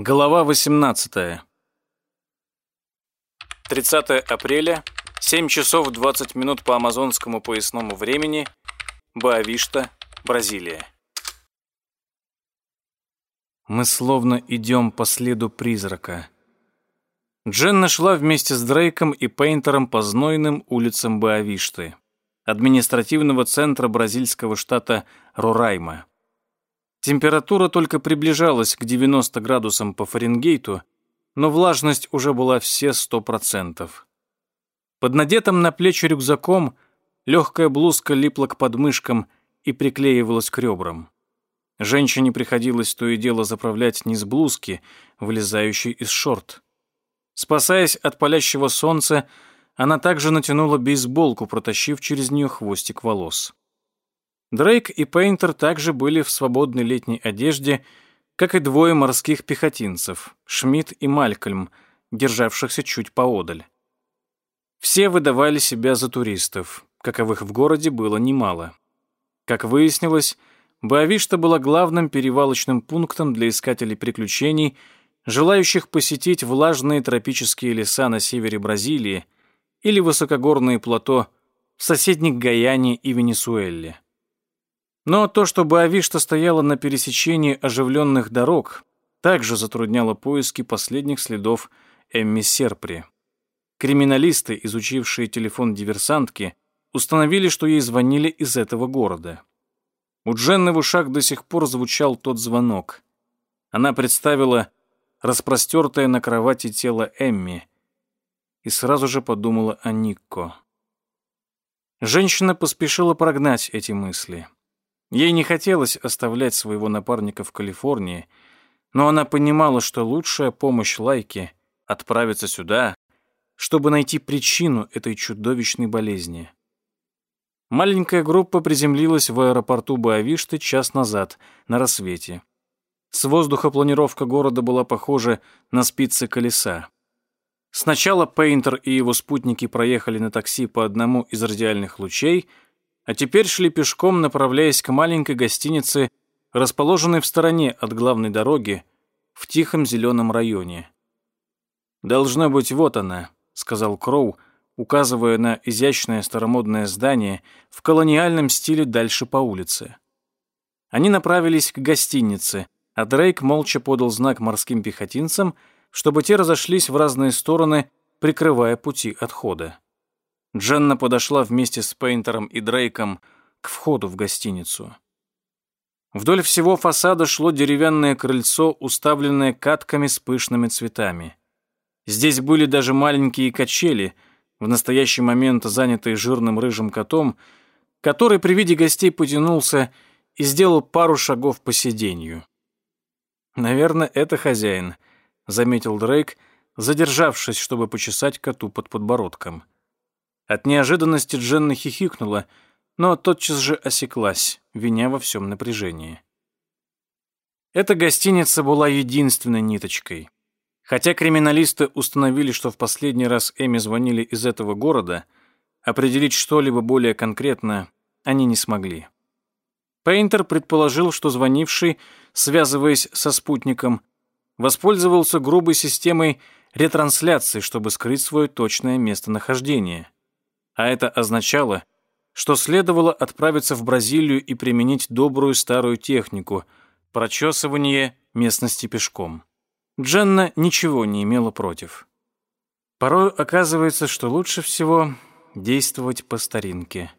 Глава 18. 30 апреля, 7 часов 20 минут по амазонскому поясному времени, Боавишта, Бразилия. Мы словно идем по следу призрака. Дженна шла вместе с Дрейком и Пейнтером по знойным улицам Боавишты, административного центра бразильского штата Рорайма. Температура только приближалась к 90 градусам по Фаренгейту, но влажность уже была все 100%. Под надетым на плечи рюкзаком легкая блузка липла к подмышкам и приклеивалась к ребрам. Женщине приходилось то и дело заправлять низ блузки, вылезающей из шорт. Спасаясь от палящего солнца, она также натянула бейсболку, протащив через нее хвостик волос. Дрейк и Пейнтер также были в свободной летней одежде, как и двое морских пехотинцев, Шмидт и Малькольм, державшихся чуть поодаль. Все выдавали себя за туристов, каковых в городе было немало. Как выяснилось, Боавишта была главным перевалочным пунктом для искателей приключений, желающих посетить влажные тропические леса на севере Бразилии или высокогорные плато в соседних Гаяне и Венесуэле. Но то, что Боавишта стояла на пересечении оживленных дорог, также затрудняло поиски последних следов Эмми Серпри. Криминалисты, изучившие телефон диверсантки, установили, что ей звонили из этого города. У Дженны в ушах до сих пор звучал тот звонок. Она представила распростертое на кровати тело Эмми и сразу же подумала о Никко. Женщина поспешила прогнать эти мысли. Ей не хотелось оставлять своего напарника в Калифорнии, но она понимала, что лучшая помощь Лайке — отправиться сюда, чтобы найти причину этой чудовищной болезни. Маленькая группа приземлилась в аэропорту Боавишты час назад, на рассвете. С воздуха планировка города была похожа на спицы колеса. Сначала Пейнтер и его спутники проехали на такси по одному из радиальных лучей — а теперь шли пешком, направляясь к маленькой гостинице, расположенной в стороне от главной дороги, в тихом зеленом районе. «Должно быть, вот она», — сказал Кроу, указывая на изящное старомодное здание в колониальном стиле дальше по улице. Они направились к гостинице, а Дрейк молча подал знак морским пехотинцам, чтобы те разошлись в разные стороны, прикрывая пути отхода. Дженна подошла вместе с Пейнтером и Дрейком к входу в гостиницу. Вдоль всего фасада шло деревянное крыльцо, уставленное катками с пышными цветами. Здесь были даже маленькие качели, в настоящий момент занятые жирным рыжим котом, который при виде гостей потянулся и сделал пару шагов по сиденью. «Наверное, это хозяин», — заметил Дрейк, задержавшись, чтобы почесать коту под подбородком. От неожиданности Дженна хихикнула, но тотчас же осеклась, виня во всем напряжении. Эта гостиница была единственной ниточкой. Хотя криминалисты установили, что в последний раз Эми звонили из этого города, определить что-либо более конкретно они не смогли. Пейнтер предположил, что звонивший, связываясь со спутником, воспользовался грубой системой ретрансляции, чтобы скрыть свое точное местонахождение а это означало, что следовало отправиться в Бразилию и применить добрую старую технику – прочесывание местности пешком. Дженна ничего не имела против. Порой оказывается, что лучше всего действовать по старинке.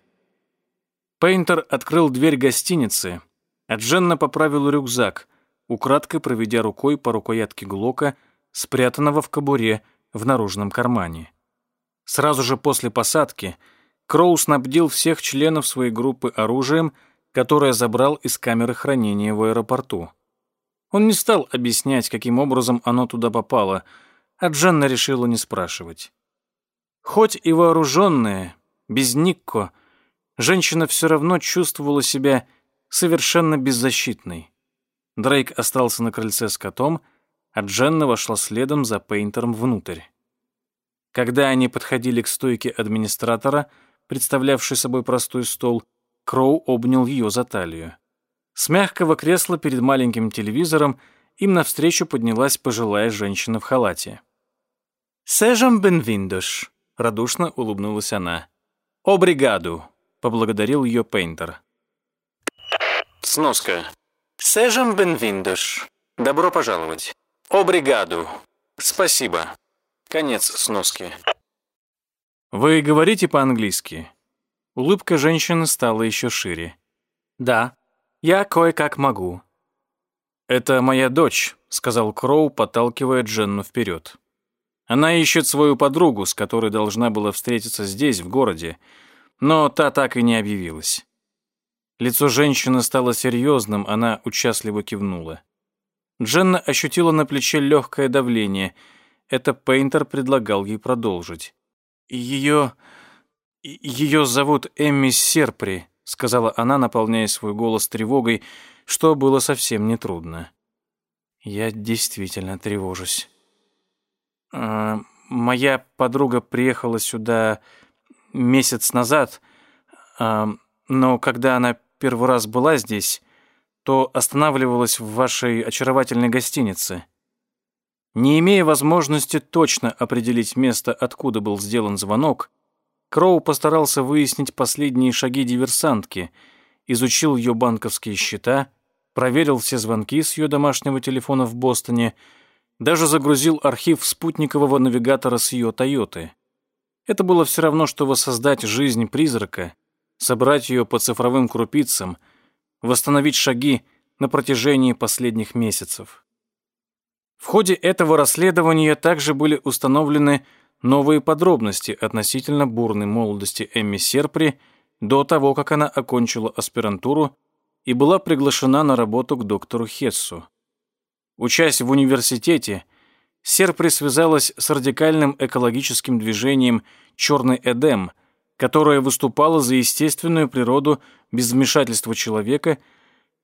Пейнтер открыл дверь гостиницы, а Дженна поправила рюкзак, украдкой проведя рукой по рукоятке Глока, спрятанного в кобуре в наружном кармане. Сразу же после посадки Кроу снабдил всех членов своей группы оружием, которое забрал из камеры хранения в аэропорту. Он не стал объяснять, каким образом оно туда попало, а Дженна решила не спрашивать. Хоть и вооруженная, без Никко, женщина все равно чувствовала себя совершенно беззащитной. Дрейк остался на крыльце с котом, а Дженна вошла следом за Пейнтером внутрь. Когда они подходили к стойке администратора, представлявшей собой простой стол, Кроу обнял ее за талию. С мягкого кресла перед маленьким телевизором им навстречу поднялась пожилая женщина в халате. «Сежам бенвиндош», — радушно улыбнулась она. «О бригаду», — поблагодарил ее Пейнтер. Сноска. «Сежам бенвиндош». Добро пожаловать. О бригаду. Спасибо. Конец сноски. Вы говорите по-английски? Улыбка женщины стала еще шире. Да, я кое-как могу. Это моя дочь, сказал Кроу, подталкивая Дженну вперед. Она ищет свою подругу, с которой должна была встретиться здесь, в городе, но та так и не объявилась. Лицо женщины стало серьезным, она участливо кивнула. Дженна ощутила на плече легкое давление. Это Пейнтер предлагал ей продолжить. «Ее... ее зовут Эмми Серпри», — сказала она, наполняя свой голос тревогой, что было совсем нетрудно. «Я действительно тревожусь. А, моя подруга приехала сюда месяц назад, а, но когда она первый раз была здесь, то останавливалась в вашей очаровательной гостинице. Не имея возможности точно определить место, откуда был сделан звонок, Кроу постарался выяснить последние шаги диверсантки, изучил ее банковские счета, проверил все звонки с ее домашнего телефона в Бостоне, даже загрузил архив спутникового навигатора с ее «Тойоты». Это было все равно, что воссоздать жизнь призрака, собрать ее по цифровым крупицам, восстановить шаги на протяжении последних месяцев. В ходе этого расследования также были установлены новые подробности относительно бурной молодости Эмми Серпри до того, как она окончила аспирантуру и была приглашена на работу к доктору Хессу. Учась в университете, Серпри связалась с радикальным экологическим движением «Черный Эдем», которое выступало за естественную природу без вмешательства человека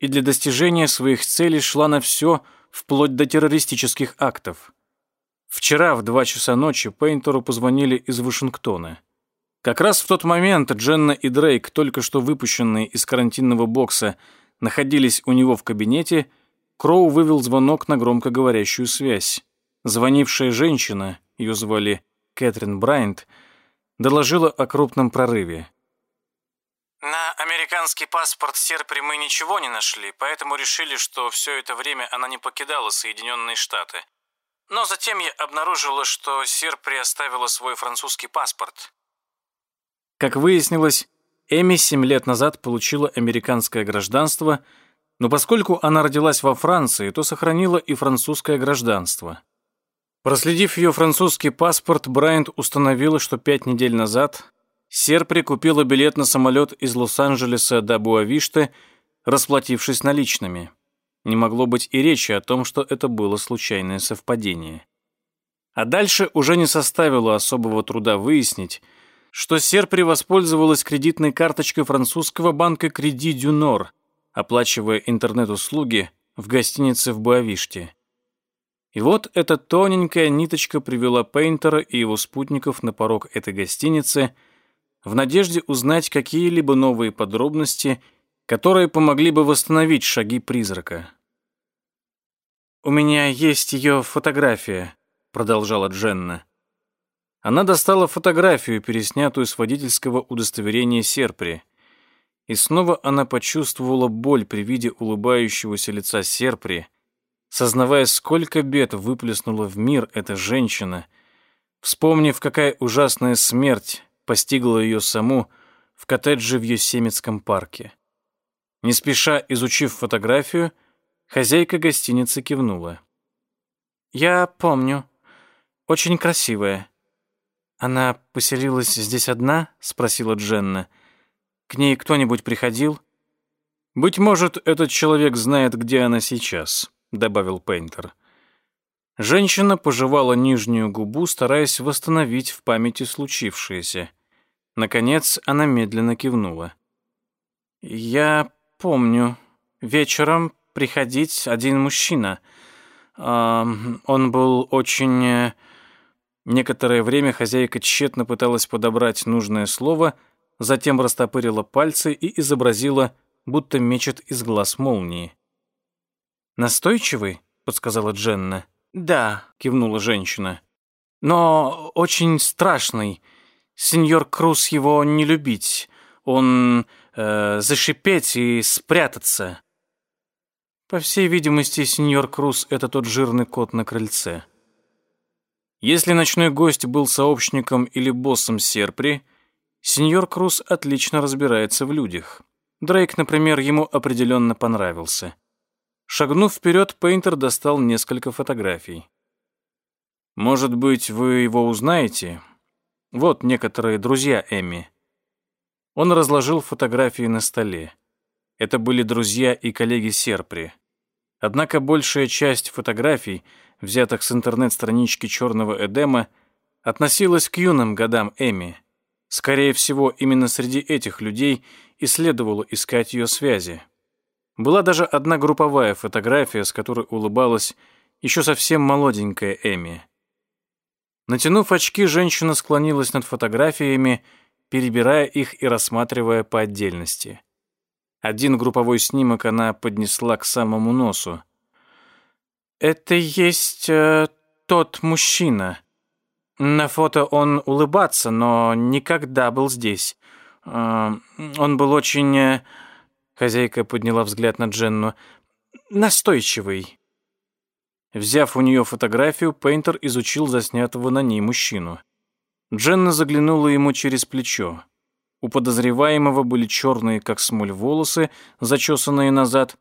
и для достижения своих целей шла на все – вплоть до террористических актов. Вчера в два часа ночи Пейнтеру позвонили из Вашингтона. Как раз в тот момент Дженна и Дрейк, только что выпущенные из карантинного бокса, находились у него в кабинете, Кроу вывел звонок на громкоговорящую связь. Звонившая женщина, ее звали Кэтрин Брайант, доложила о крупном прорыве. На американский паспорт Серпри мы ничего не нашли, поэтому решили, что все это время она не покидала Соединенные Штаты. Но затем я обнаружила, что Серпри оставила свой французский паспорт. Как выяснилось, Эми семь лет назад получила американское гражданство, но поскольку она родилась во Франции, то сохранила и французское гражданство. Проследив ее французский паспорт, Брайант установила, что пять недель назад Серпри купила билет на самолет из Лос-Анджелеса до Буавиште, расплатившись наличными. Не могло быть и речи о том, что это было случайное совпадение. А дальше уже не составило особого труда выяснить, что Серпри воспользовалась кредитной карточкой французского банка «Креди Дюнор», оплачивая интернет-услуги в гостинице в Буавиште. И вот эта тоненькая ниточка привела Пейнтера и его спутников на порог этой гостиницы – в надежде узнать какие-либо новые подробности, которые помогли бы восстановить шаги призрака. «У меня есть ее фотография», — продолжала Дженна. Она достала фотографию, переснятую с водительского удостоверения Серпри. И снова она почувствовала боль при виде улыбающегося лица Серпри, сознавая, сколько бед выплеснула в мир эта женщина, вспомнив, какая ужасная смерть постигла ее саму в коттедже в Йосемитском парке. Не спеша изучив фотографию, хозяйка гостиницы кивнула. «Я помню. Очень красивая». «Она поселилась здесь одна?» — спросила Дженна. «К ней кто-нибудь приходил?» «Быть может, этот человек знает, где она сейчас», — добавил Пейнтер. Женщина пожевала нижнюю губу, стараясь восстановить в памяти случившееся. Наконец она медленно кивнула. «Я помню. Вечером приходить один мужчина. Он был очень...» э, Некоторое время хозяйка тщетно пыталась подобрать нужное слово, затем растопырила пальцы и изобразила, будто мечет из глаз молнии. «Настойчивый?» подсказала Дженна. «Да», — кивнула женщина. «Но очень страшный. Сеньор Круз его не любить. Он э, зашипеть и спрятаться». По всей видимости, сеньор Круз — это тот жирный кот на крыльце. Если ночной гость был сообщником или боссом Серпри, сеньор Круз отлично разбирается в людях. Дрейк, например, ему определенно понравился. Шагнув вперед, Пейнтер достал несколько фотографий. «Может быть, вы его узнаете? Вот некоторые друзья Эми». Он разложил фотографии на столе. Это были друзья и коллеги Серпри. Однако большая часть фотографий, взятых с интернет-странички «Черного Эдема», относилась к юным годам Эми. Скорее всего, именно среди этих людей и следовало искать ее связи. Была даже одна групповая фотография, с которой улыбалась еще совсем молоденькая Эми. Натянув очки, женщина склонилась над фотографиями, перебирая их и рассматривая по отдельности. Один групповой снимок она поднесла к самому носу. «Это есть э, тот мужчина. На фото он улыбаться, но никогда был здесь. Э, он был очень...» Хозяйка подняла взгляд на Дженну. «Настойчивый». Взяв у нее фотографию, Пейнтер изучил заснятого на ней мужчину. Дженна заглянула ему через плечо. У подозреваемого были черные, как смоль, волосы, зачесанные назад,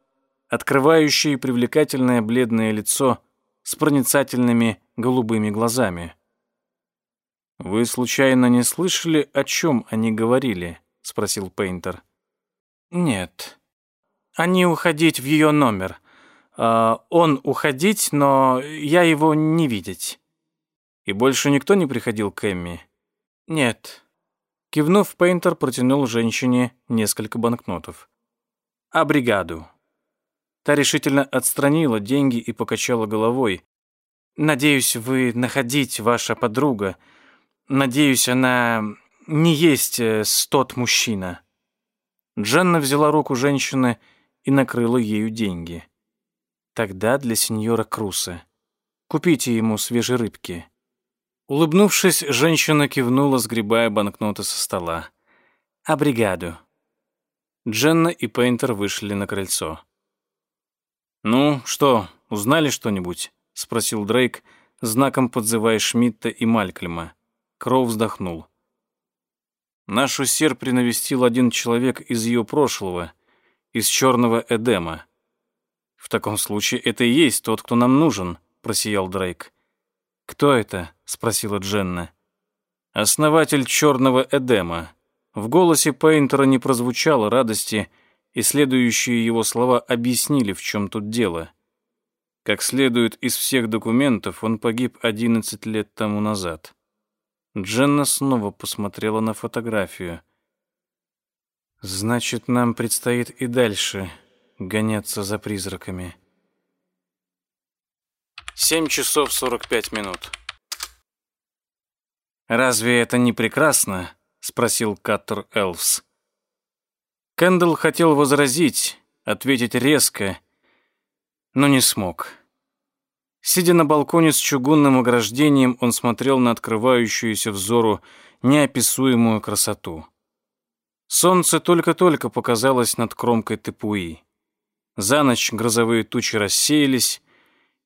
открывающие привлекательное бледное лицо с проницательными голубыми глазами. «Вы случайно не слышали, о чем они говорили?» — спросил Пейнтер. «Нет. Они уходить в ее номер. А он уходить, но я его не видеть». «И больше никто не приходил к Эмми?» «Нет». Кивнув, Пейнтер протянул женщине несколько банкнотов. «А бригаду?» Та решительно отстранила деньги и покачала головой. «Надеюсь, вы находить ваша подруга. Надеюсь, она не есть э, тот мужчина». Дженна взяла руку женщины и накрыла ею деньги. «Тогда для сеньора Круса. Купите ему свежей рыбки». Улыбнувшись, женщина кивнула, сгребая банкноты со стола. «А бригаду?» Дженна и Пейнтер вышли на крыльцо. «Ну, что, узнали что-нибудь?» — спросил Дрейк, знаком подзывая Шмидта и Малькольма. Кроу вздохнул. «Нашу серпри навестил один человек из ее прошлого, из черного Эдема. В таком случае это и есть тот, кто нам нужен», — просиял Дрейк. «Кто это?» — спросила Дженна. «Основатель черного Эдема». В голосе Пейнтера не прозвучало радости, и следующие его слова объяснили, в чем тут дело. Как следует из всех документов, он погиб 11 лет тому назад. Дженна снова посмотрела на фотографию. «Значит, нам предстоит и дальше гоняться за призраками». Семь часов сорок пять минут. «Разве это не прекрасно?» — спросил Каттер Элвс. Кэндалл хотел возразить, ответить резко, но не смог. Сидя на балконе с чугунным ограждением, он смотрел на открывающуюся взору неописуемую красоту. Солнце только-только показалось над кромкой Тепуи. За ночь грозовые тучи рассеялись,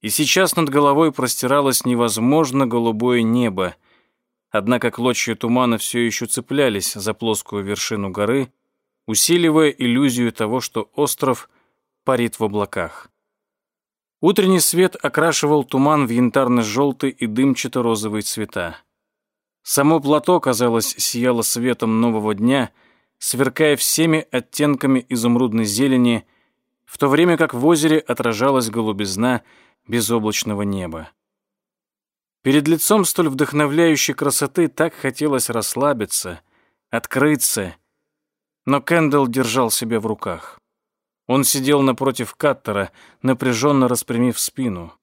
и сейчас над головой простиралось невозможно голубое небо, однако клочья тумана все еще цеплялись за плоскую вершину горы, усиливая иллюзию того, что остров парит в облаках. Утренний свет окрашивал туман в янтарно-желтый и дымчато-розовый цвета. Само плато, казалось, сияло светом нового дня, сверкая всеми оттенками изумрудной зелени, в то время как в озере отражалась голубизна безоблачного неба. Перед лицом столь вдохновляющей красоты так хотелось расслабиться, открыться, но Кэндалл держал себя в руках. Он сидел напротив Каттера, напряженно распрямив спину.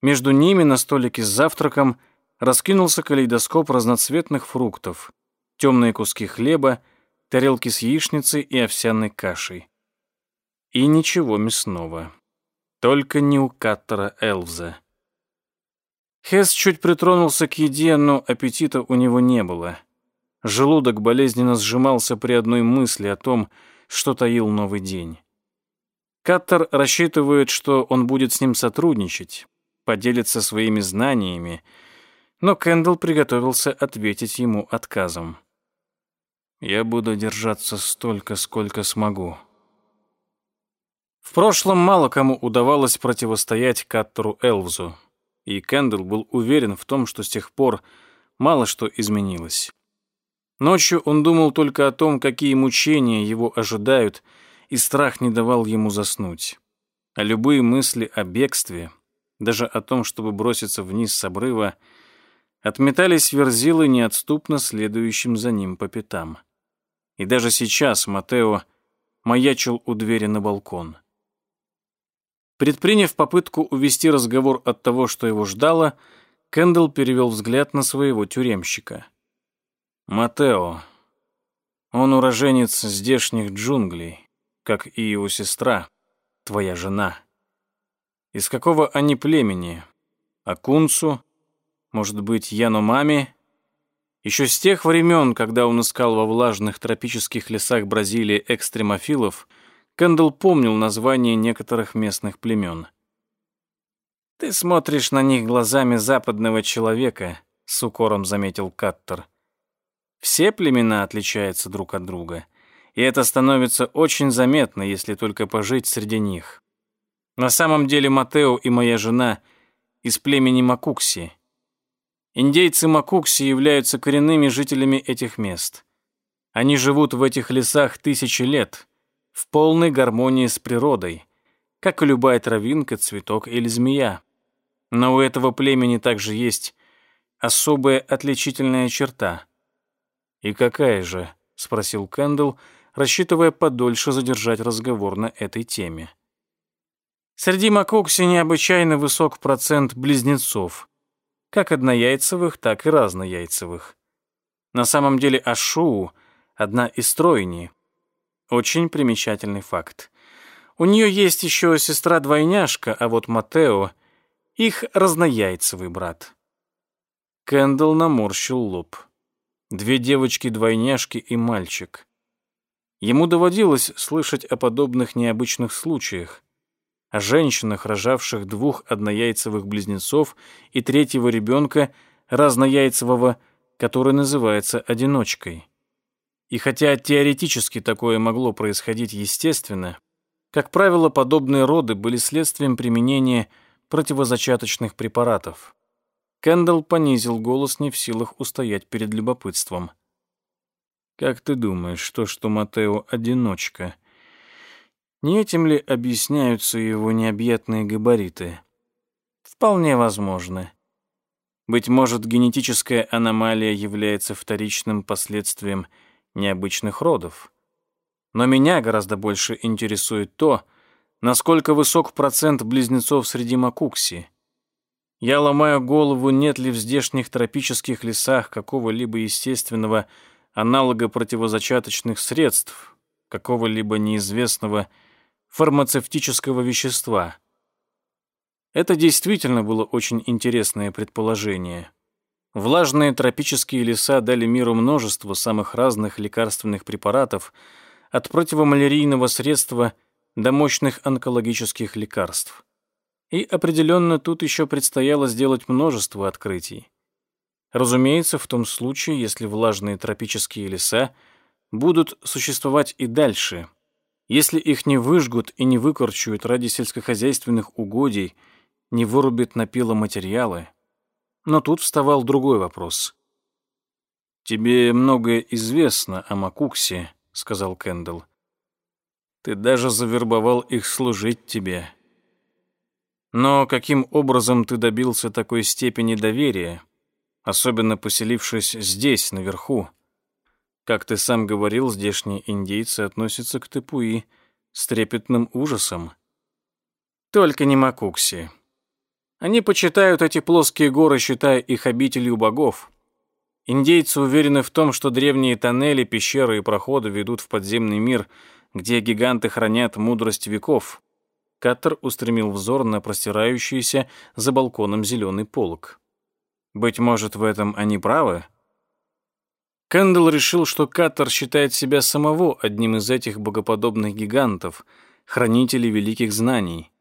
Между ними на столике с завтраком раскинулся калейдоскоп разноцветных фруктов, темные куски хлеба, тарелки с яичницей и овсяной кашей. И ничего мясного. Только не у Каттера Элвза. Хесс чуть притронулся к еде, но аппетита у него не было. Желудок болезненно сжимался при одной мысли о том, что таил новый день. Каттер рассчитывает, что он будет с ним сотрудничать, поделиться своими знаниями, но Кэндалл приготовился ответить ему отказом. «Я буду держаться столько, сколько смогу». В прошлом мало кому удавалось противостоять Каттеру Элвзу, и Кэндалл был уверен в том, что с тех пор мало что изменилось. Ночью он думал только о том, какие мучения его ожидают, и страх не давал ему заснуть. А любые мысли о бегстве, даже о том, чтобы броситься вниз с обрыва, отметались верзилы неотступно следующим за ним по пятам. И даже сейчас Матео маячил у двери на балкон. Предприняв попытку увести разговор от того, что его ждало, Кэндалл перевел взгляд на своего тюремщика — Матео. Он уроженец здешних джунглей, как и его сестра, твоя жена. Из какого они племени? Акунцу? Может быть, Яномами? Еще с тех времен, когда он искал во влажных тропических лесах Бразилии экстремофилов, Кэндалл помнил название некоторых местных племен. «Ты смотришь на них глазами западного человека», — с укором заметил Каттер. Все племена отличаются друг от друга, и это становится очень заметно, если только пожить среди них. На самом деле Матео и моя жена из племени Макукси. Индейцы Макукси являются коренными жителями этих мест. Они живут в этих лесах тысячи лет, в полной гармонии с природой, как и любая травинка, цветок или змея. Но у этого племени также есть особая отличительная черта. «И какая же?» — спросил Кэндл, рассчитывая подольше задержать разговор на этой теме. Среди макокси необычайно высок процент близнецов, как однояйцевых, так и разнояйцевых. На самом деле Ашуу — одна из тройни. Очень примечательный факт. У нее есть еще сестра-двойняшка, а вот Матео — их разнояйцевый брат. Кэндл наморщил лоб. Две девочки-двойняшки и мальчик. Ему доводилось слышать о подобных необычных случаях, о женщинах, рожавших двух однояйцевых близнецов и третьего ребенка разнояйцевого, который называется одиночкой. И хотя теоретически такое могло происходить естественно, как правило, подобные роды были следствием применения противозачаточных препаратов. Кэндалл понизил голос, не в силах устоять перед любопытством. «Как ты думаешь, то, что Матео — одиночка, не этим ли объясняются его необъятные габариты?» «Вполне возможно. Быть может, генетическая аномалия является вторичным последствием необычных родов. Но меня гораздо больше интересует то, насколько высок процент близнецов среди макукси». Я ломаю голову, нет ли в здешних тропических лесах какого-либо естественного аналога противозачаточных средств, какого-либо неизвестного фармацевтического вещества. Это действительно было очень интересное предположение. Влажные тропические леса дали миру множество самых разных лекарственных препаратов, от противомалярийного средства до мощных онкологических лекарств. И определенно тут еще предстояло сделать множество открытий. Разумеется, в том случае, если влажные тропические леса будут существовать и дальше, если их не выжгут и не выкорчуют ради сельскохозяйственных угодий, не вырубят на пиломатериалы. Но тут вставал другой вопрос. «Тебе многое известно о Макуксе», — сказал Кэндалл. «Ты даже завербовал их служить тебе, но каким образом ты добился такой степени доверия, особенно поселившись здесь, наверху? Как ты сам говорил, здешние индейцы относятся к Тепуи с трепетным ужасом. Только не Макукси. Они почитают эти плоские горы, считая их обителью богов. Индейцы уверены в том, что древние тоннели, пещеры и проходы ведут в подземный мир, где гиганты хранят мудрость веков. Каттер устремил взор на простирающийся за балконом зеленый полог. «Быть может, в этом они правы?» Кэндалл решил, что Каттер считает себя самого одним из этих богоподобных гигантов, хранителей великих знаний.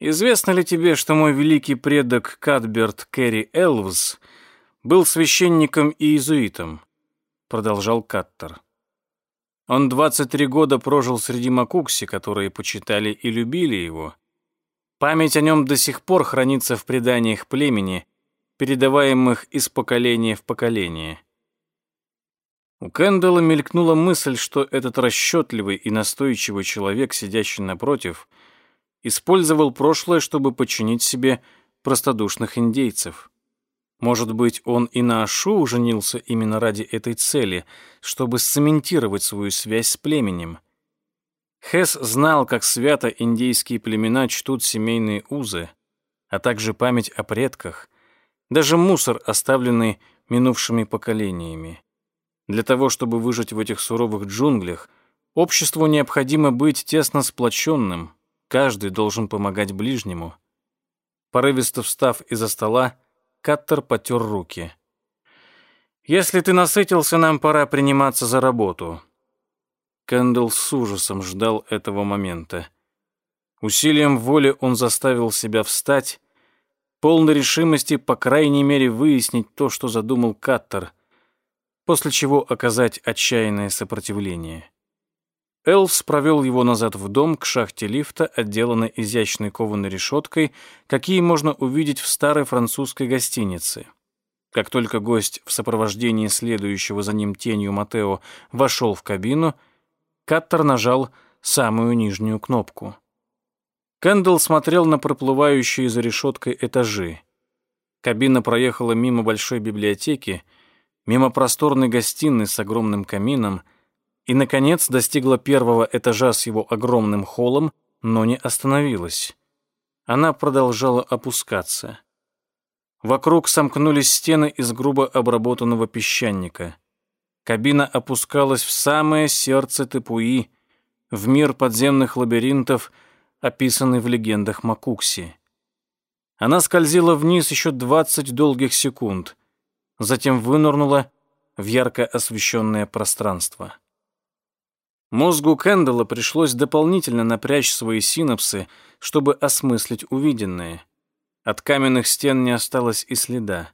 «Известно ли тебе, что мой великий предок Катберт Керри Элвс был священником и иезуитом?» — продолжал Каттер. Он 23 года прожил среди Макукси, которые почитали и любили его. Память о нем до сих пор хранится в преданиях племени, передаваемых из поколения в поколение. У Кэндалла мелькнула мысль, что этот расчетливый и настойчивый человек, сидящий напротив, использовал прошлое, чтобы подчинить себе простодушных индейцев. Может быть, он и на Ашу женился именно ради этой цели, чтобы сцементировать свою связь с племенем. Хес знал, как свято индейские племена чтут семейные узы, а также память о предках, даже мусор, оставленный минувшими поколениями. Для того, чтобы выжить в этих суровых джунглях, обществу необходимо быть тесно сплоченным, каждый должен помогать ближнему. Порывисто встав из-за стола, Каттер потер руки. «Если ты насытился, нам пора приниматься за работу». Кэндалл с ужасом ждал этого момента. Усилием воли он заставил себя встать, полной решимости, по крайней мере, выяснить то, что задумал Каттер, после чего оказать отчаянное сопротивление. Элвс провел его назад в дом к шахте лифта, отделанной изящной кованой решеткой, какие можно увидеть в старой французской гостинице. Как только гость в сопровождении следующего за ним тенью Матео вошел в кабину, Каттер нажал самую нижнюю кнопку. Кэндалл смотрел на проплывающие за решеткой этажи. Кабина проехала мимо большой библиотеки, мимо просторной гостиной с огромным камином — и, наконец, достигла первого этажа с его огромным холлом, но не остановилась. Она продолжала опускаться. Вокруг сомкнулись стены из грубо обработанного песчаника. Кабина опускалась в самое сердце Тепуи, в мир подземных лабиринтов, описанный в легендах Макукси. Она скользила вниз еще двадцать долгих секунд, затем вынырнула в ярко освещенное пространство. Мозгу Кэндалла пришлось дополнительно напрячь свои синапсы, чтобы осмыслить увиденное. От каменных стен не осталось и следа.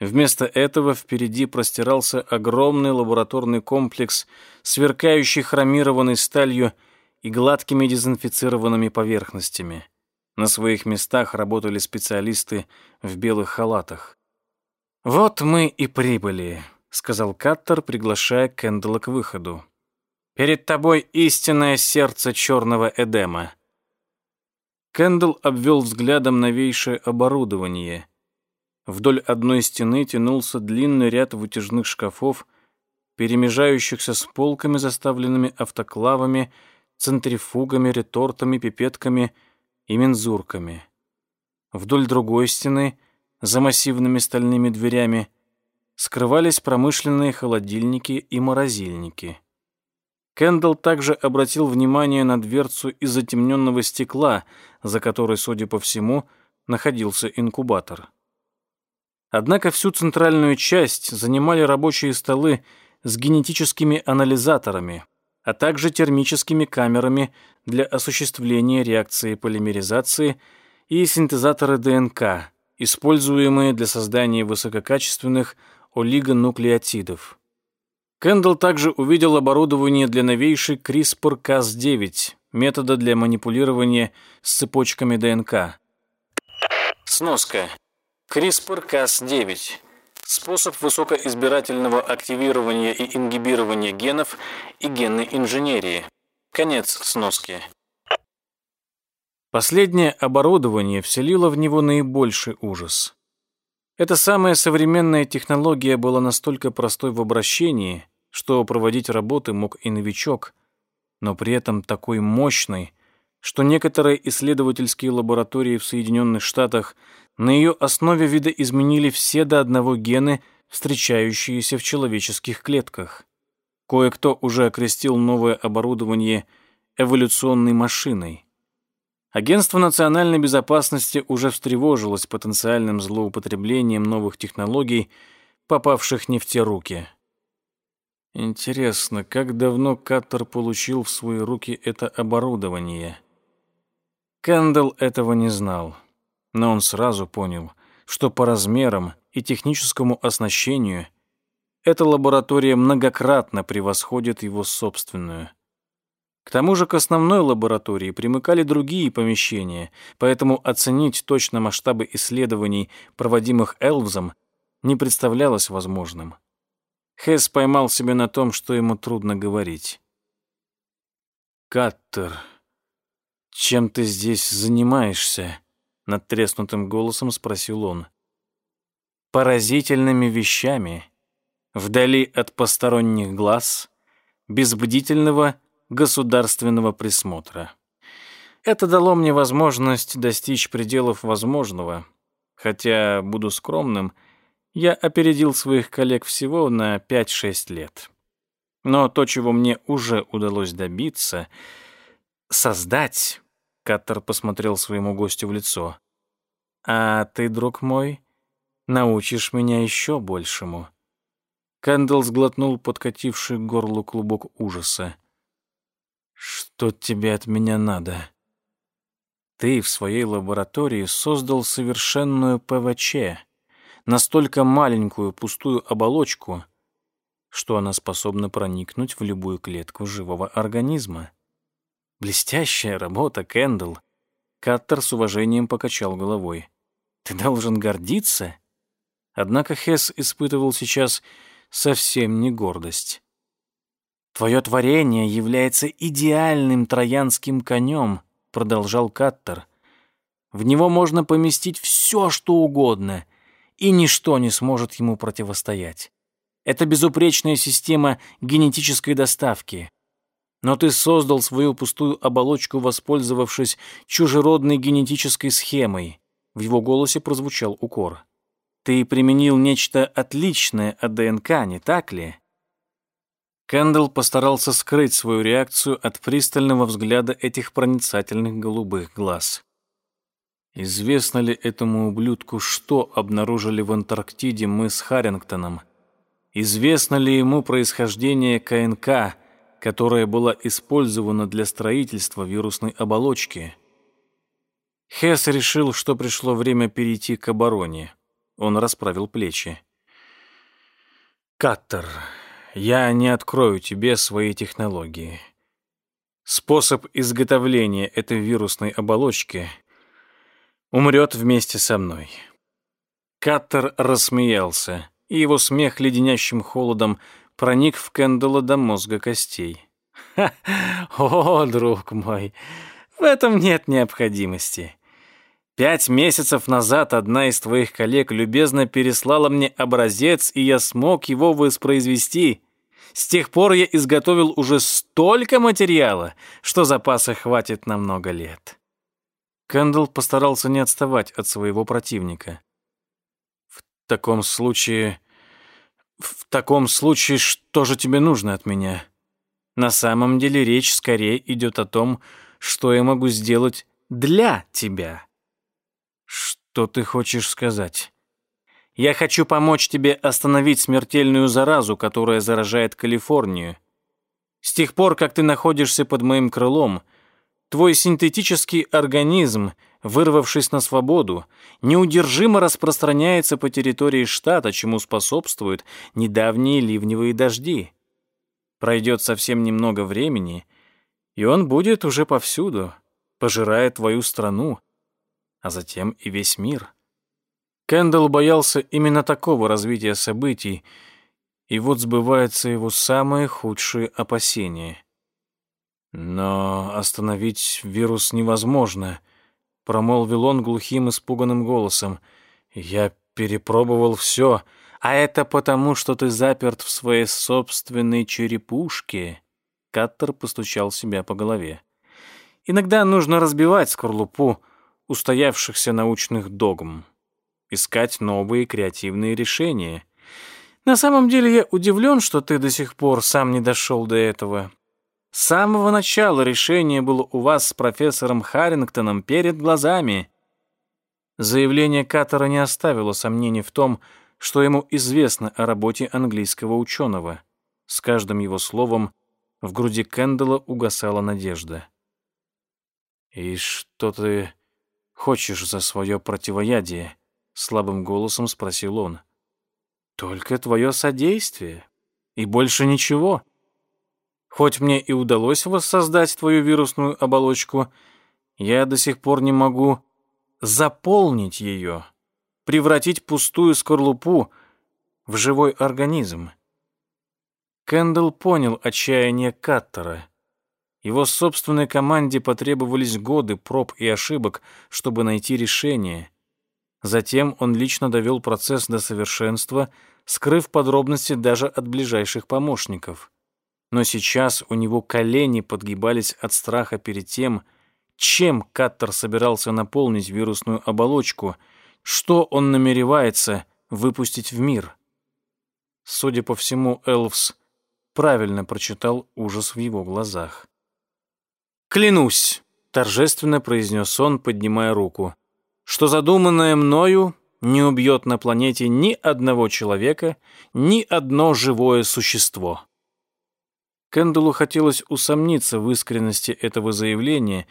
Вместо этого впереди простирался огромный лабораторный комплекс, сверкающий хромированной сталью и гладкими дезинфицированными поверхностями. На своих местах работали специалисты в белых халатах. «Вот мы и прибыли», — сказал Каттер, приглашая Кэндалла к выходу. Перед тобой истинное сердце черного Эдема». Кэндл обвел взглядом новейшее оборудование. Вдоль одной стены тянулся длинный ряд вытяжных шкафов, перемежающихся с полками, заставленными автоклавами, центрифугами, ретортами, пипетками и мензурками. Вдоль другой стены, за массивными стальными дверями, скрывались промышленные холодильники и морозильники. Кендалл также обратил внимание на дверцу из затемненного стекла, за которой, судя по всему, находился инкубатор. Однако всю центральную часть занимали рабочие столы с генетическими анализаторами, а также термическими камерами для осуществления реакции полимеризации и синтезаторы ДНК, используемые для создания высококачественных олигонуклеотидов. Кэндалл также увидел оборудование для новейшей CRISPR-Cas9, метода для манипулирования с цепочками ДНК. Сноска. CRISPR-Cas9 способ высокоизбирательного активирования и ингибирования генов и генной инженерии. Конец сноски. Последнее оборудование вселило в него наибольший ужас. Эта самая современная технология была настолько простой в обращении, что проводить работы мог и новичок, но при этом такой мощной, что некоторые исследовательские лаборатории в Соединенных Штатах на ее основе видоизменили все до одного гены, встречающиеся в человеческих клетках. Кое-кто уже окрестил новое оборудование эволюционной машиной. Агентство национальной безопасности уже встревожилось потенциальным злоупотреблением новых технологий, попавших не в те руки. Интересно, как давно Каттер получил в свои руки это оборудование? Кэндалл этого не знал, но он сразу понял, что по размерам и техническому оснащению эта лаборатория многократно превосходит его собственную. К тому же к основной лаборатории примыкали другие помещения, поэтому оценить точно масштабы исследований, проводимых Элвзом, не представлялось возможным. Хэс поймал себя на том, что ему трудно говорить. «Каттер, чем ты здесь занимаешься?» — надтреснутым голосом спросил он. «Поразительными вещами, вдали от посторонних глаз, без бдительного государственного присмотра. Это дало мне возможность достичь пределов возможного, хотя, буду скромным, я опередил своих коллег всего на 5-6 лет. Но то, чего мне уже удалось добиться, создать, Каттер посмотрел своему гостю в лицо. А ты, друг мой, научишь меня еще большему. Кэндалл сглотнул подкативший к горлу клубок ужаса. Что тебе от меня надо? Ты в своей лаборатории создал совершенную ПВЧ, настолько маленькую пустую оболочку, что она способна проникнуть в любую клетку живого организма. Блестящая работа, Кэндл. Каттер с уважением покачал головой. Ты должен гордиться. Однако Хесс испытывал сейчас совсем не гордость. «Твое творение является идеальным троянским конем», — продолжал Каттер. «В него можно поместить все, что угодно, и ничто не сможет ему противостоять. Это безупречная система генетической доставки. Но ты создал свою пустую оболочку, воспользовавшись чужеродной генетической схемой». В его голосе прозвучал укор. «Ты применил нечто отличное от ДНК, не так ли?» Кэндалл постарался скрыть свою реакцию от пристального взгляда этих проницательных голубых глаз. Известно ли этому ублюдку, что обнаружили в Антарктиде мы с Харрингтоном? Известно ли ему происхождение КНК, которая была использована для строительства вирусной оболочки? Хесс решил, что пришло время перейти к обороне. Он расправил плечи. «Каттер, я не открою тебе свои технологии. Способ изготовления этой вирусной оболочки умрет вместе со мной». Каттер рассмеялся, и его смех леденящим холодом проник в Кэндала до мозга костей. «Ха! О, друг мой, в этом нет необходимости. Пять месяцев назад одна из твоих коллег любезно переслала мне образец, и я смог его воспроизвести. С тех пор я изготовил уже столько материала, что запаса хватит на много лет. Кэндл постарался не отставать от своего противника. В таком случае... В таком случае, что же тебе нужно от меня? На самом деле речь скорее идет о том, что я могу сделать для тебя. Что ты хочешь сказать? Я хочу помочь тебе остановить смертельную заразу, которая заражает Калифорнию. С тех пор, как ты находишься под моим крылом, твой синтетический организм, вырвавшись на свободу, неудержимо распространяется по территории штата, чему способствуют недавние ливневые дожди. Пройдет совсем немного времени, и он будет уже повсюду, пожирая твою страну, а затем и весь мир. Кэндалл боялся именно такого развития событий, и вот сбываются его самые худшие опасения. «Но остановить вирус невозможно», — промолвил он глухим испуганным голосом. «Я перепробовал все, а это потому, что ты заперт в своей собственной черепушке». Каттер постучал себя по голове. «Иногда нужно разбивать скорлупу устоявшихся научных догм» искать новые креативные решения. На самом деле я удивлен, что ты до сих пор сам не дошел до этого. С самого начала решение было у вас с профессором Харрингтоном перед глазами. Заявление Каттера не оставило сомнений в том, что ему известно о работе английского ученого. С каждым его словом в груди Кэндалла угасала надежда. «И что ты хочешь за свое противоядие?» — слабым голосом спросил он. «Только твое содействие. И больше ничего. Хоть мне и удалось воссоздать твою вирусную оболочку, я до сих пор не могу заполнить ее, превратить пустую скорлупу в живой организм. Кэндалл понял отчаяние Каттера. Его собственной команде потребовались годы проб и ошибок, чтобы найти решение. Затем он лично довел процесс до совершенства, скрыв подробности даже от ближайших помощников. Но сейчас у него колени подгибались от страха перед тем, чем Каттер собирался наполнить вирусную оболочку, что он намеревается выпустить в мир. Судя по всему, Элвс правильно прочитал ужас в его глазах. «Клянусь», — торжественно произнес он, поднимая руку, «что задуманное мною не убьет на планете ни одного человека, ни одно живое существо». Кэндаллу хотелось усомниться в искренности этого заявления,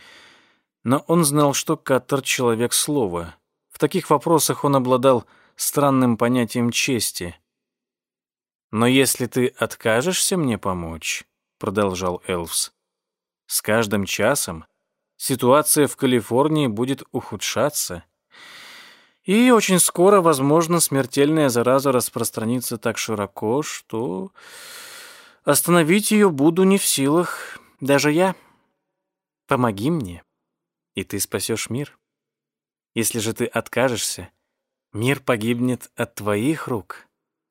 но он знал, что Каттер — человек слова. В таких вопросах он обладал странным понятием чести — «Но если ты откажешься мне помочь», — продолжал Элвс, — «с каждым часом ситуация в Калифорнии будет ухудшаться, и очень скоро, возможно, смертельная зараза распространится так широко, что остановить ее буду не в силах даже я. Помоги мне, и ты спасешь мир. Если же ты откажешься, мир погибнет от твоих рук»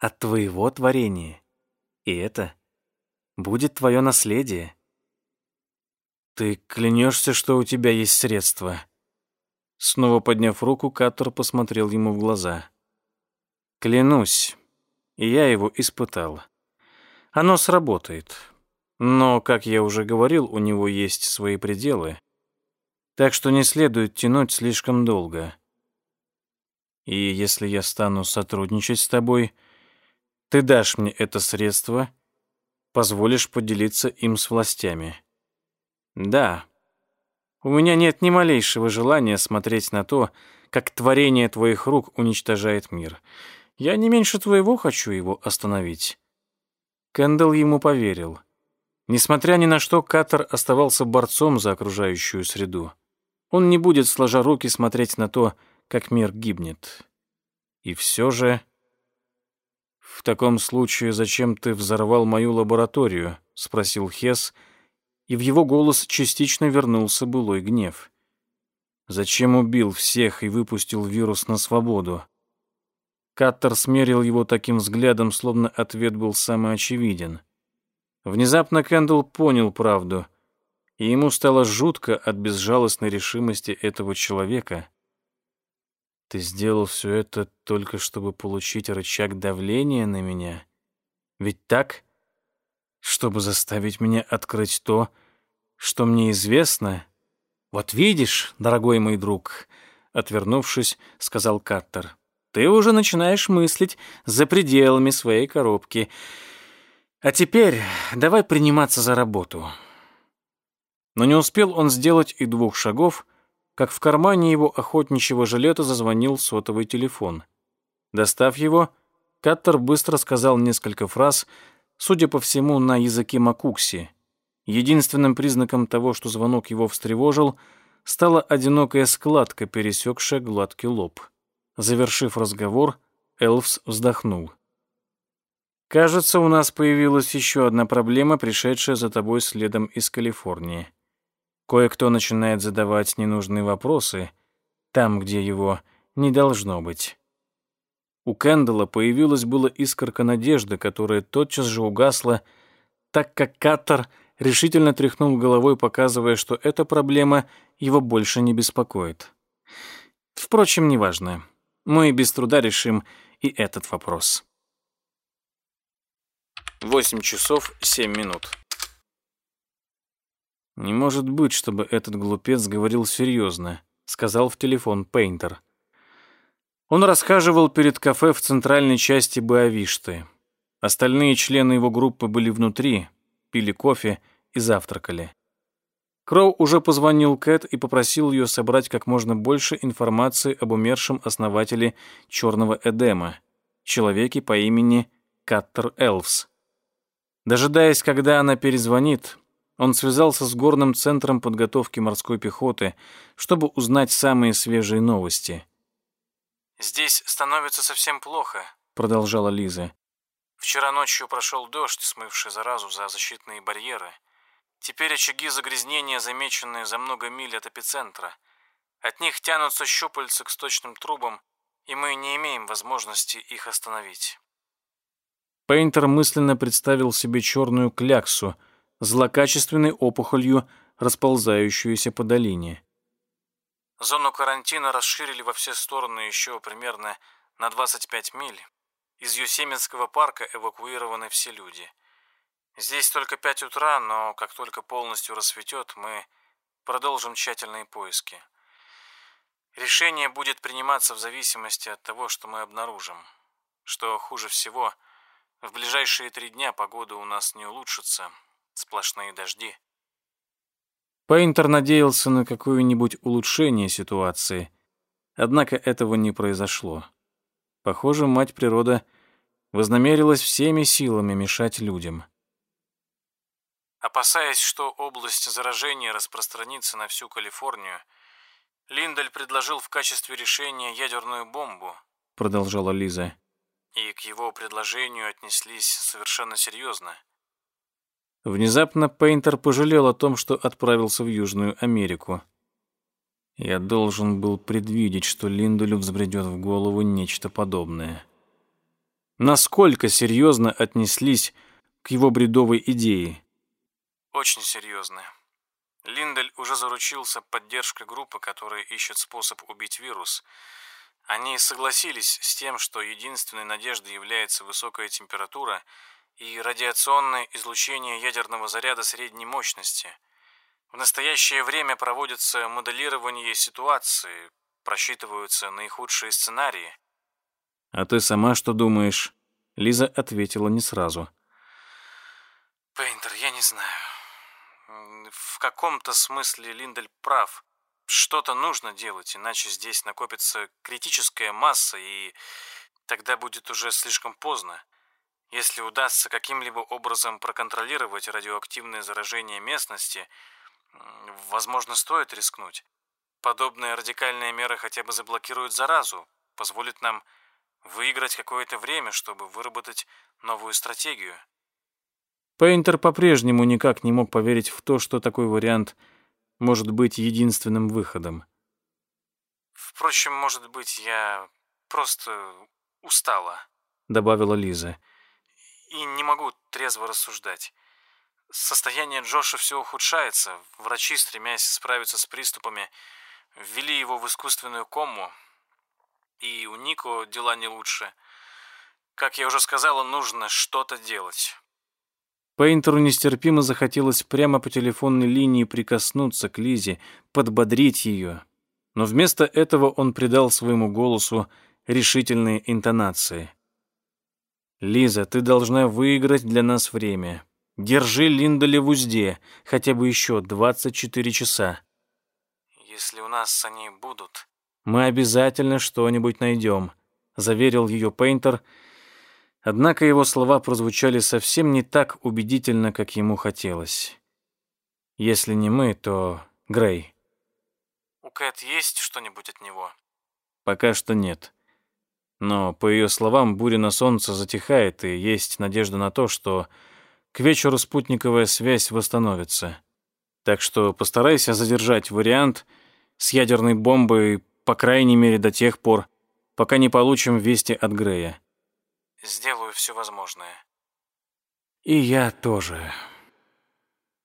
от твоего творения. И это будет твое наследие. Ты клянешься, что у тебя есть средства. Снова подняв руку, Каттер посмотрел ему в глаза. Клянусь, и я его испытал. Оно сработает. Но, как я уже говорил, у него есть свои пределы. Так что не следует тянуть слишком долго. И если я стану сотрудничать с тобой, ты дашь мне это средство, позволишь поделиться им с властями. Да, у меня нет ни малейшего желания смотреть на то, как творение твоих рук уничтожает мир. Я не меньше твоего хочу его остановить. Кэндалл ему поверил. Несмотря ни на что, Катер оставался борцом за окружающую среду. Он не будет, сложа руки, смотреть на то, как мир гибнет. И все же... «В таком случае зачем ты взорвал мою лабораторию?» — спросил Хес, и в его голос частично вернулся былой гнев. «Зачем убил всех и выпустил вирус на свободу?» Каттер смерил его таким взглядом, словно ответ был самый очевиден. Внезапно Кэндалл понял правду, и ему стало жутко от безжалостной решимости этого человека — ты сделал все это только чтобы получить рычаг давления на меня? Ведь так? Чтобы заставить меня открыть то, что мне известно? Вот видишь, дорогой мой друг, отвернувшись, сказал Каттер, ты уже начинаешь мыслить за пределами своей коробки. А теперь давай приниматься за работу. Но не успел он сделать и двух шагов, как в кармане его охотничьего жилета зазвонил сотовый телефон. Достав его, Каттер быстро сказал несколько фраз, судя по всему, на языке Макукси. Единственным признаком того, что звонок его встревожил, стала одинокая складка, пересекшая гладкий лоб. Завершив разговор, Элвс вздохнул. «Кажется, у нас появилась еще одна проблема, пришедшая за тобой следом из Калифорнии. Кое-кто начинает задавать ненужные вопросы там, где его не должно быть. У Кэндалла появилась была искорка надежды, которая тотчас же угасла, так как Каттер решительно тряхнул головой, показывая, что эта проблема его больше не беспокоит. Впрочем, неважно. Мы без труда решим и этот вопрос. 8 часов 7 минут. «Не может быть, чтобы этот глупец говорил серьезно», — сказал в телефон Пейнтер. Он расхаживал перед кафе в центральной части Боавишты. Остальные члены его группы были внутри, пили кофе и завтракали. Кроу уже позвонил Кэт и попросил ее собрать как можно больше информации об умершем основателе Черного Эдема, человеке по имени Каттер Элвс. Дожидаясь, когда она перезвонит, он связался с горным центром подготовки морской пехоты, чтобы узнать самые свежие новости. «Здесь становится совсем плохо», — продолжала Лиза. «Вчера ночью прошел дождь, смывший заразу за защитные барьеры. Теперь очаги загрязнения замечены за много миль от эпицентра. От них тянутся щупальца к сточным трубам, и мы не имеем возможности их остановить. Пейнтер мысленно представил себе черную кляксу, злокачественной опухолью, расползающуюся по долине. Зону карантина расширили во все стороны еще примерно на 25 миль. Из Юсеменского парка эвакуированы все люди. Здесь только 5 утра, но как только полностью рассветет, мы продолжим тщательные поиски. Решение будет приниматься в зависимости от того, что мы обнаружим. Что хуже всего, в ближайшие три дня погода у нас не улучшится. Сплошные дожди. Пейнтер надеялся на какое-нибудь улучшение ситуации. Однако этого не произошло. Похоже, мать природа вознамерилась всеми силами мешать людям. Опасаясь, что область заражения распространится на всю Калифорнию, Линдель предложил в качестве решения ядерную бомбу, продолжала Лиза. И к его предложению отнеслись совершенно серьезно. Внезапно Пейнтер пожалел о том, что отправился в Южную Америку. Я должен был предвидеть, что Линделю взбредет в голову нечто подобное. Насколько серьезно отнеслись к его бредовой идее? Очень серьезно. Линдель уже заручился поддержкой группы, которая ищет способ убить вирус. Они согласились с тем, что единственной надеждой является высокая температура и радиационное излучение ядерного заряда средней мощности. В настоящее время проводится моделирование ситуации, просчитываются наихудшие сценарии. «А ты сама что думаешь?» Лиза ответила не сразу. «Пейнтер, я не знаю в каком-то смысле Линдель прав. Что-то нужно делать, иначе здесь накопится критическая масса, и тогда будет уже слишком поздно. Если удастся каким-либо образом проконтролировать радиоактивное заражение местности, возможно, стоит рискнуть. Подобная радикальная мера хотя бы заблокирует заразу, позволит нам выиграть какое-то время, чтобы выработать новую стратегию. Пейнтер по-прежнему никак не мог поверить в то, что такой вариант может быть единственным выходом. «Впрочем, может быть, я просто устала», — добавила Лиза. «И не могу трезво рассуждать. Состояние Джоша все ухудшается. Врачи, стремясь справиться с приступами, ввели его в искусственную кому. И у Нико дела не лучше. Как я уже сказала, нужно что-то делать». Пейнтеру нестерпимо захотелось прямо по телефонной линии прикоснуться к Лизе, подбодрить ее. Но вместо этого он придал своему голосу решительные интонации. «Лиза, ты должна выиграть для нас время. Держи Линдаля в узде, хотя бы еще 24 часа». «Если у нас они будут...» «Мы обязательно что-нибудь найдем», — заверил ее Пейнтер, — Однако его слова прозвучали совсем не так убедительно, как ему хотелось. Если не мы, то Грей. У Кэт есть что-нибудь от него? Пока что нет. Но, по ее словам, буря на солнце затихает, и есть надежда на то, что к вечеру спутниковая связь восстановится. Так что постарайся задержать вариант с ядерной бомбой, по крайней мере, до тех пор, пока не получим вести от Грея. Сделаю все возможное. И я тоже.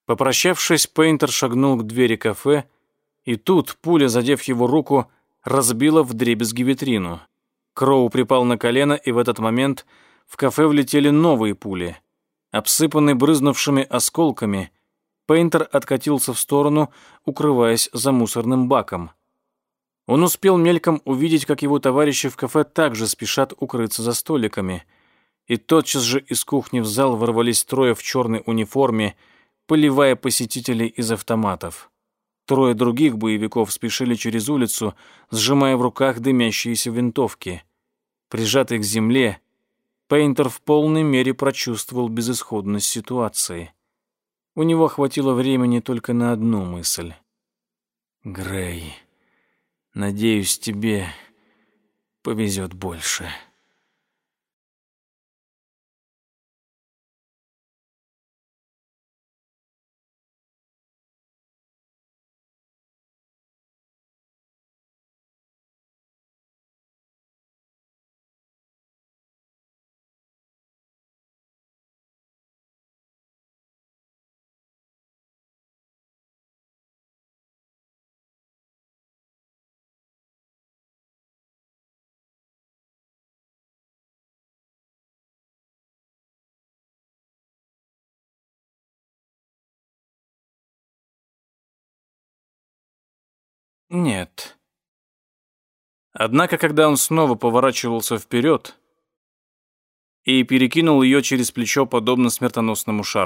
Попрощавшись, Пейнтер шагнул к двери кафе, и тут, пуля, задев его руку, разбила вдребезги витрину. Кроу припал на колено, и в этот момент в кафе влетели новые пули. Обсыпанный брызнувшими осколками, Пейнтер откатился в сторону, укрываясь за мусорным баком. Он успел мельком увидеть, как его товарищи в кафе также спешат укрыться за столиками. И тотчас же из кухни в зал ворвались трое в черной униформе, поливая посетителей из автоматов. Трое других боевиков спешили через улицу, сжимая в руках дымящиеся винтовки. Прижатый к земле, Пейнтер в полной мере прочувствовал безысходность ситуации. У него хватило времени только на одну мысль. «Грей, надеюсь, тебе повезет больше». Нет. Однако, когда он снова поворачивался вперед и перекинул ее через плечо, подобно смертоносному шару,